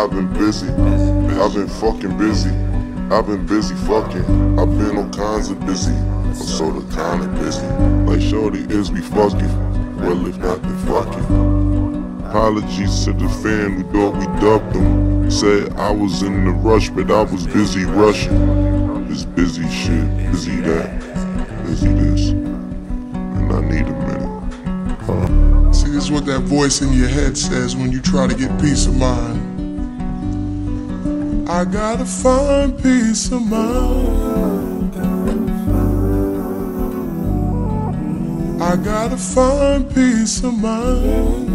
I've been busy. I've been fucking busy. I've been busy fucking. I've been all kinds of busy. I'm sorta kinda busy. Like Shorty is we fucking. Well, if not, then fuck it. Apologies to the fan who thought we dubbed them. Said I was in the rush, but I was busy rushing. It's busy shit, busy that, busy this. And I need a minute. Huh. See, this is what that voice in your head says when you try to get peace of mind. I gotta find peace of mind. I gotta find peace of mind.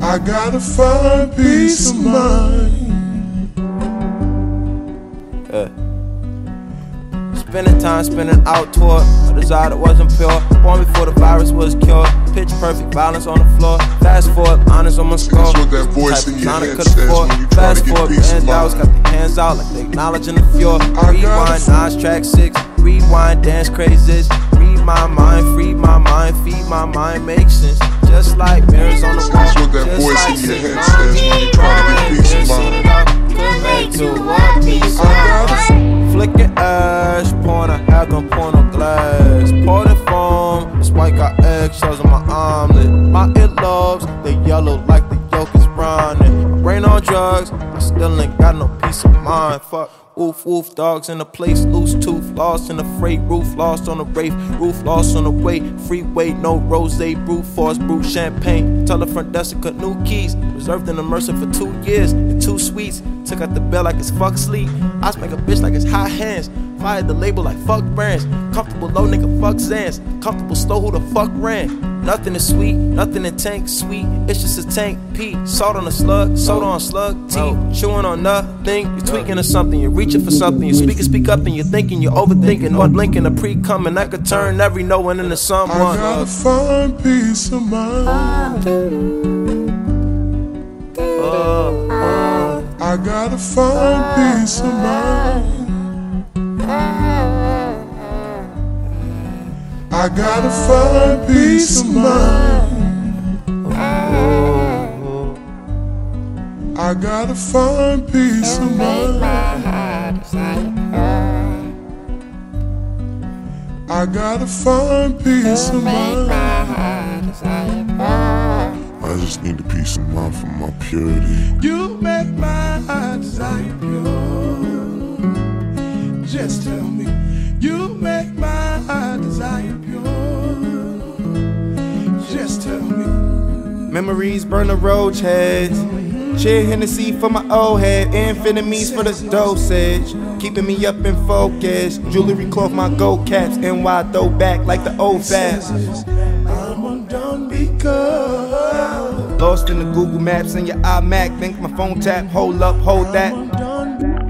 I gotta find peace of mind. Eh. Spending time spinning out tour. A desire that wasn't pure. Born before the virus was cured. Pitch perfect violence on the floor. Fast forward, honors on my score. That's what that voice in your head says afford. when you try Fast to get forward, peace of band dogs got their hands out like they acknowledging the. I Rewind, gotta- track six. Rewind, dance crazes. Read my mind, free my mind, feed my mind, make sense. Just like mirrors on the wall. That's what that Just voice like in your head says when you try eggshells on my omelet. My earlobes, they yellow like the yolk is. Brain on drugs, I still ain't got no peace of mind. Fuck. Woof woof, dogs in the place, loose tooth, lost in the freight, roof lost on the wraith, roof lost on the way, freeway, no rose, brew force, brew champagne, tell the front desk to cut new keys, reserved in the Mercer for two years, and two suites, took out the bell like it's fuck sleep, I smack a bitch like it's hot hands, fired the label like fuck brands, comfortable low nigga fuck Zans, comfortable slow who the fuck ran, nothing is sweet, nothing in tank sweet, it's just a tank P, salt on a slug, soda on slug, tea, oh. chewing on nothing, You're oh. tweaking or something, you're reaching for something, you speak and speak up and you're thinking, you're overthinking, one oh. blinking, a pre coming, I could turn every no one into someone. I someone. gotta find peace of mind. Uh, uh. I gotta find peace of mind. Uh, I gotta find peace of mind. I gotta find peace of mind. I gotta find peace of mind. I just need a peace of mind for my purity. You make my heart desire pure. Memories burn the road heads. Cheer Hennessy for my old head. Infinities for the dosage. Keeping me up in focus. Jewelry cloth, my gold caps. NY throwback like the old fast. I'm undone because Lost in the Google Maps and your iMac. Think my phone tap. Hold up, hold that.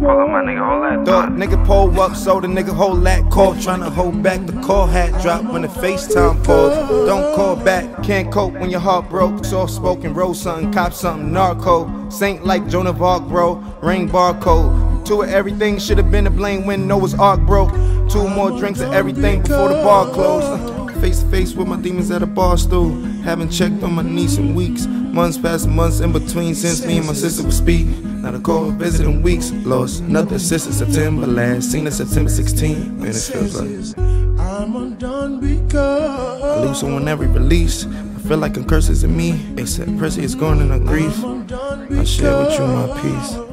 Hold up, my nigga, hold that. Thought nigga pull up, so the nigga hold that call. Tryna hold back the call hat drop when the FaceTime pause. Don't call back, can't cope when your heart broke. Soft spoken, roll something, cop something, narco. Saint like Joan of Arc, bro. Ring barcode. Two of everything should have been to blame when Noah's Ark broke. Two more drinks of everything before the bar closed. Face to face with my demons at a bar stool. Haven't checked on my niece in weeks. Months past months in between since me and my sister would speak. Not a call visit in weeks. Lost nothing since September last. Seen it September 16. Man, it feels like I'm undone because I lose someone every release. I feel like a curse is in me. Except Percy is gone and I grief. I share with you my peace.